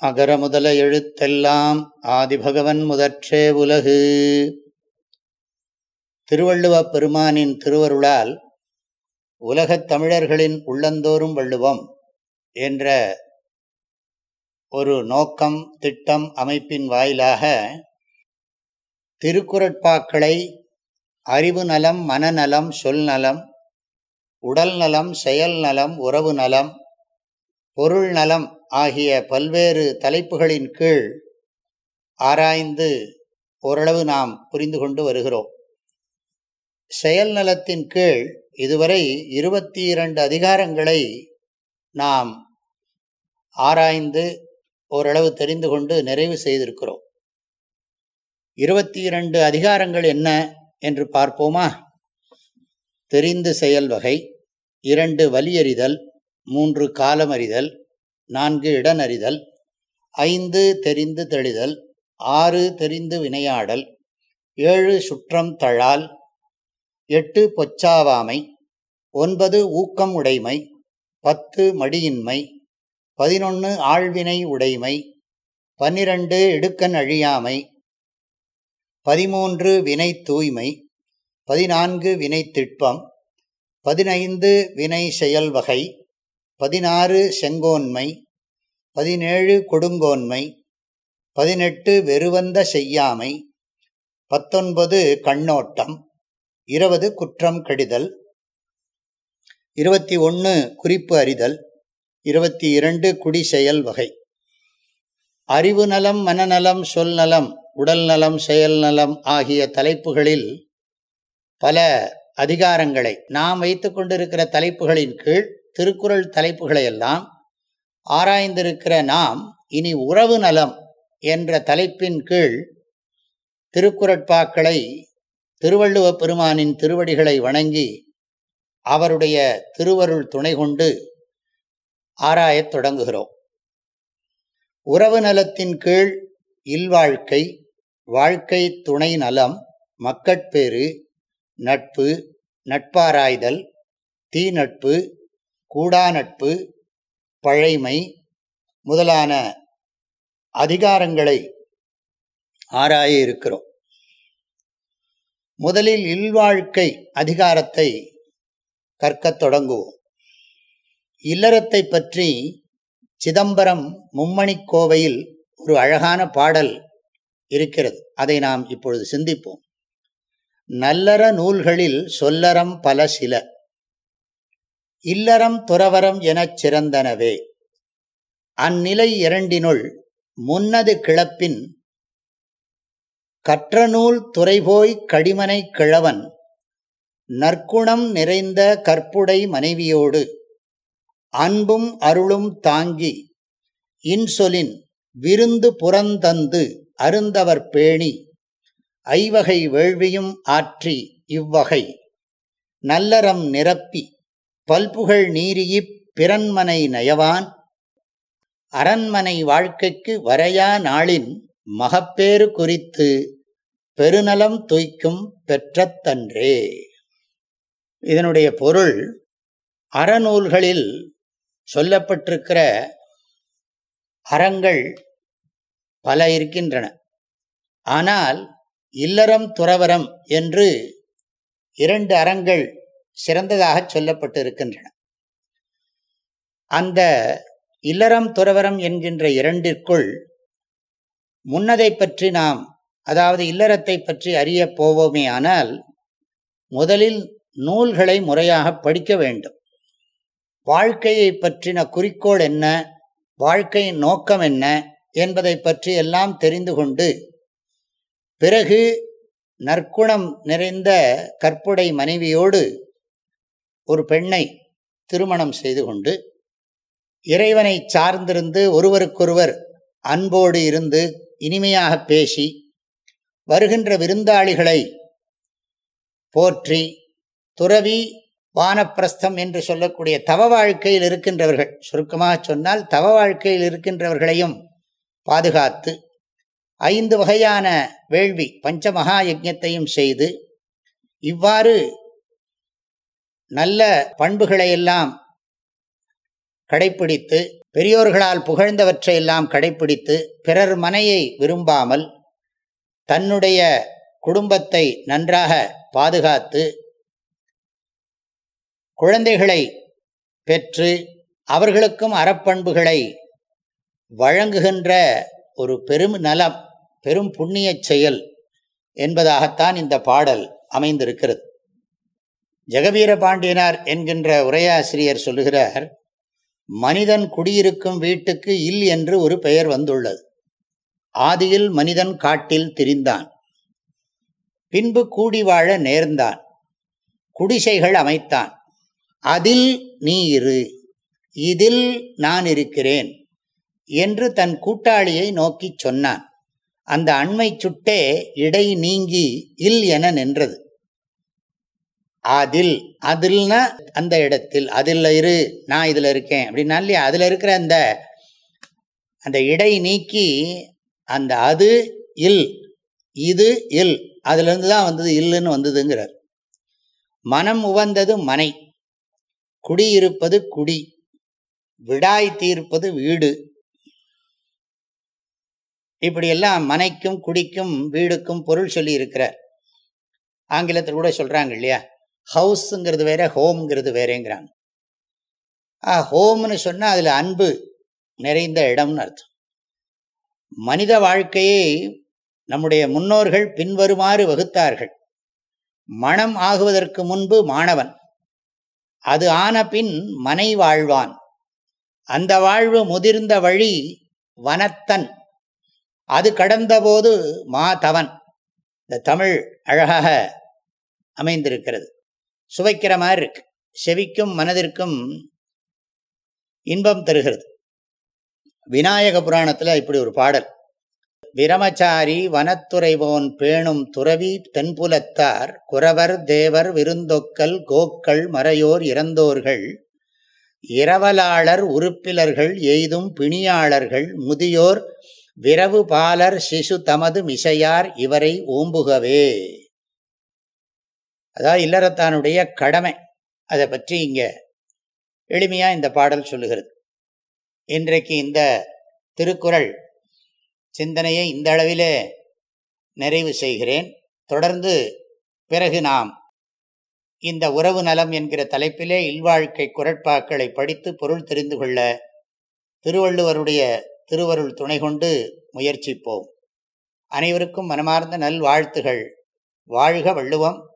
அகர முதல எழுத்தெல்லாம் ஆதிபகவன் முதற்றே உலகு. திருவள்ளுவப் பெருமானின் திருவருளால் உலகத் தமிழர்களின் உள்ளந்தோறும் வள்ளுவம் என்ற ஒரு நோக்கம் திட்டம் அமைப்பின் வாயிலாக திருக்குறட்பாக்களை அறிவு நலம் மனநலம் சொல் நலம் உடல் நலம் செயல் நலம் உறவு நலம் பொருள் நலம் ஆகிய பல்வேறு தலைப்புகளின் கீழ் ஆராய்ந்து ஓரளவு நாம் புரிந்து கொண்டு வருகிறோம். செயல் நலத்தின் கீழ் இதுவரை இருபத்தி இரண்டு அதிகாரங்களை நாம் ஆராய்ந்து ஓரளவு தெரிந்து கொண்டு நிறைவு செய்திருக்கிறோம். இருபத்தி இரண்டு அதிகாரங்கள் என்ன என்று பார்ப்போமா? தெரிந்து செயல் வகை இரண்டு வலியறிதல் மூன்று காலமறிதல் நான்கு இடனறிதல். ஐந்து தெரிந்து தெளிதல். ஆறு தெரிந்து வினையாடல். ஏழு சுற்றம் தழால். எட்டு பொச்சாவாமை. ஒன்பது ஊக்கம் உடைமை. பத்து மடியின்மை. பதினொன்று ஆழ்வினை உடைமை. பன்னிரண்டு இடுக்கன் அழியாமை. பதிமூன்று வினை தூய்மை. பதினான்கு வினை திட்பம். பதினைந்து வினை செயல் வகை பதினாறு செங்கோன்மை பதினேழு கொடுங்கோன்மை பதினெட்டு வெறுவந்த செய்யாமை பத்தொன்பது கண்ணோட்டம் இருபது குற்றம் கடிதல் இருபத்தி ஒன்று குறிப்பு அறிதல் இருபத்தி இரண்டு குடி செயல் வகை. அறிவு நலம் மனநலம் சொல் நலம் உடல் நலம் செயல் நலம் ஆகிய தலைப்புகளில் பல அதிகாரங்களை நாம் வைத்து கொண்டிருக்கிற தலைப்புகளின் கீழ் திருக்குறள் தலைப்புகளையெல்லாம் ஆராய்ந்திருக்கிற நாம் இனி உறவு நலம் என்ற தலைப்பின் கீழ் திருக்குறட்பாக்களை திருவள்ளுவ பெருமானின் திருவடிகளை வணங்கி அவருடைய திருவருள் துணை கொண்டு ஆராயத் தொடங்குகிறோம். உறவு நலத்தின் கீழ் இல்வாழ்க்கை வாழ்க்கை துணை நலம் மக்கட்பேறு நட்பு நட்பாராய்தல் தீ நட்பு கூடா நட்பு பழைமை முதலான அதிகாரங்களை ஆராய இருக்கிறோம். முதலில் இல்வாழ்க்கை அதிகாரத்தை கற்கத் தொடங்குவோம். இல்லறத்தை பற்றி சிதம்பரம் மும்மணிக்கோவையில் ஒரு அழகான பாடல் இருக்கிறது. அதை நாம் இப்பொழுது சிந்திப்போம். நல்லற நூல்களில் சொல்லறம் பல சில. இல்லறம் துறவரம் எனச் சிறந்தனவே. அந்நிலை இரண்டினுள் முன்னது கிளப்பின் கற்றநூல் துறைபோய் கடிமனை கிழவன் நற்குணம் நிறைந்த கற்புடை மனைவியோடு அன்பும் அருளும் தாங்கி இன்சொலின் விருந்து புறந்தந்து அருந்தவர் பேணி ஐவகை வேள்வியும் ஆற்றி இவ்வகை நல்லறம் நிரப்பி பல்புகழ் நீரியிப் பிறன்மனை நயவான் அரண்மனை வாழ்க்கைக்கு வரையா நாளின் மகப்பேறு குறித்து பெருநலம் துய்க்கும் பெற்றத்தன்றே. இதனுடைய பொருள் அறநூல்களில் சொல்லப்பட்டிருக்கிற அறங்கள் பல இருக்கின்றன. ஆனால் இல்லறம் துறவரம் என்று இரண்டு அறங்கள் சிறந்ததாக சொல்லப்பட்டு இருக்கின்றன அந்த இல்லறம் துறவரம் என்கின்ற இரண்டிற்குள் முன்னதை பற்றி நாம் அதாவது இல்லறத்தை பற்றி அறிய போவோமே ஆனால் முதலில் நூல்களை முறையாக படிக்க வேண்டும். வாழ்க்கையை பற்றின குறிக்கோள் என்ன வாழ்க்கையின் நோக்கம் என்ன என்பதை பற்றி எல்லாம் தெரிந்து கொண்டு பிறகு நற்குணம் நிறைந்த கற்புடை மனைவியோடு ஒரு பெண்ணை திருமணம் செய்து கொண்டு இறைவனை சார்ந்திருந்து ஒருவருக்கொருவர் அன்போடு இருந்து இனிமையாக பேசி வருகின்ற விருந்தாளிகளை போற்றி துறவி வானப்பிரஸ்தம் என்று சொல்லக்கூடிய தவ வாழ்க்கையில் இருக்கின்றவர்கள் சுருக்கமாக சொன்னால் தவ வாழ்க்கையில் இருக்கின்றவர்களையும் பாதுகாத்து ஐந்து வகையான வேள்வி பஞ்சமகா யஜத்தையும் செய்து இவ்வாறு நல்ல பண்புகளையெல்லாம் கடைப்பிடித்து பெரியோர்களால் புகழ்ந்தவற்றையெல்லாம் கடைப்பிடித்து பிறர் மனையை விரும்பாமல் தன்னுடைய குடும்பத்தை நன்றாக பாதுகாத்து குழந்தைகளை பெற்று அவர்களுக்கும் அறப்பண்புகளை வழங்குகின்ற ஒரு பெரும் நலம் பெரும் புண்ணிய செயல் என்பதாகத்தான் இந்த பாடல் அமைந்திருக்கிறது. ஜெகவீர பாண்டியனார் என்கின்ற உரையாசிரியர் சொல்லுகிறார் மனிதன் குடியிருக்கும் வீட்டுக்கு இல் என்று ஒரு பெயர் வந்துள்ளது. ஆதியில் மனிதன் காட்டில் திரிந்தான். பின்பு கூடி வாழ நேர்ந்தான். குடிசைகள் அமைத்தான். அதில் நீ இரு. இதில் நான் இருக்கிறேன் என்று தன் கூட்டாளியை நோக்கிச் சொன்னான். அந்த அண்மை சுட்டே இடை நீங்கி இல் என நின்றது. அதில் அதில்னா அந்த இடத்தில் அதில் இரு நான் இதில் இருக்கேன் அப்படின்னா இல்லையா? அதில் இருக்கிற அந்த அந்த இடை நீக்கி அந்த அது இல் இது இல் அதுலேருந்து தான் வந்தது இல்லுன்னு வந்ததுங்கிறார். மனம் உவந்தது மனை குடியிருப்பது குடி விடாய் தீர்ப்பது வீடு. இப்படியெல்லாம் மனைக்கும் குடிக்கும் வீடுக்கும் பொருள் சொல்லி இருக்கிறார் ஆங்கிலத்தில் கூட சொல்கிறாங்க இல்லையா? ஹவுஸுங்கிறது வேற ஹோம்ங்கிறது வேறேங்கிறாங்க. ஆ ஹோம்னு சொன்னால் அதில் அன்பு நிறைந்த இடம்னு அர்த்தம். மனித வாழ்க்கையை நம்முடைய முன்னோர்கள் பின்வருமாறு வகுத்தார்கள். மனம் ஆகுவதற்கு முன்பு மாணவன் அது ஆன பின் மனை வாழ்வான். அந்த வாழ்வு முதிர்ந்த வழி வனத்தன் அது கடந்தபோது மாதவன். இந்த தமிழ் அழகாக அமைந்திருக்கிறது. சுவைக்கிற மாதிரி இருக்கு செவிக்கும் மனதிற்கும் இன்பம் தருகிறது. விநாயக புராணத்தில் இப்படி ஒரு பாடல். விரமச்சாரி வனத்துறைவோன் பேணும் துறவி தென்புலத்தார் குறவர் தேவர் விருந்தொக்கல் கோக்கள் மறையோர் இறந்தோர்கள் இரவலாளர் உறுப்பிலர்கள் எய்தும் பிணியாளர்கள் முதியோர் விரவு பாலர் சிசு தமது மிசையார் இவரை ஓம்புகவே. அதாவது இல்லறத்தானுடைய கடமை. அதை பற்றி இங்கே எளிமையாக இந்த பாடல் சொல்லுகிறது. இன்றைக்கு இந்த திருக்குறள் சிந்தனையை இந்த அளவிலே நிறைவு செய்கிறேன். தொடர்ந்து பிறகு நாம் இந்த உறவு நலம் என்கிற தலைப்பிலே இல்வாழ்க்கை குரட்பாக்களை படித்து பொருள் தெரிந்து கொள்ள திருவள்ளுவருடைய திருவருள் துணை கொண்டு முயற்சிப்போம். அனைவருக்கும் மனமார்ந்த நல்வாழ்த்துகள். வாழ்க வள்ளுவம்.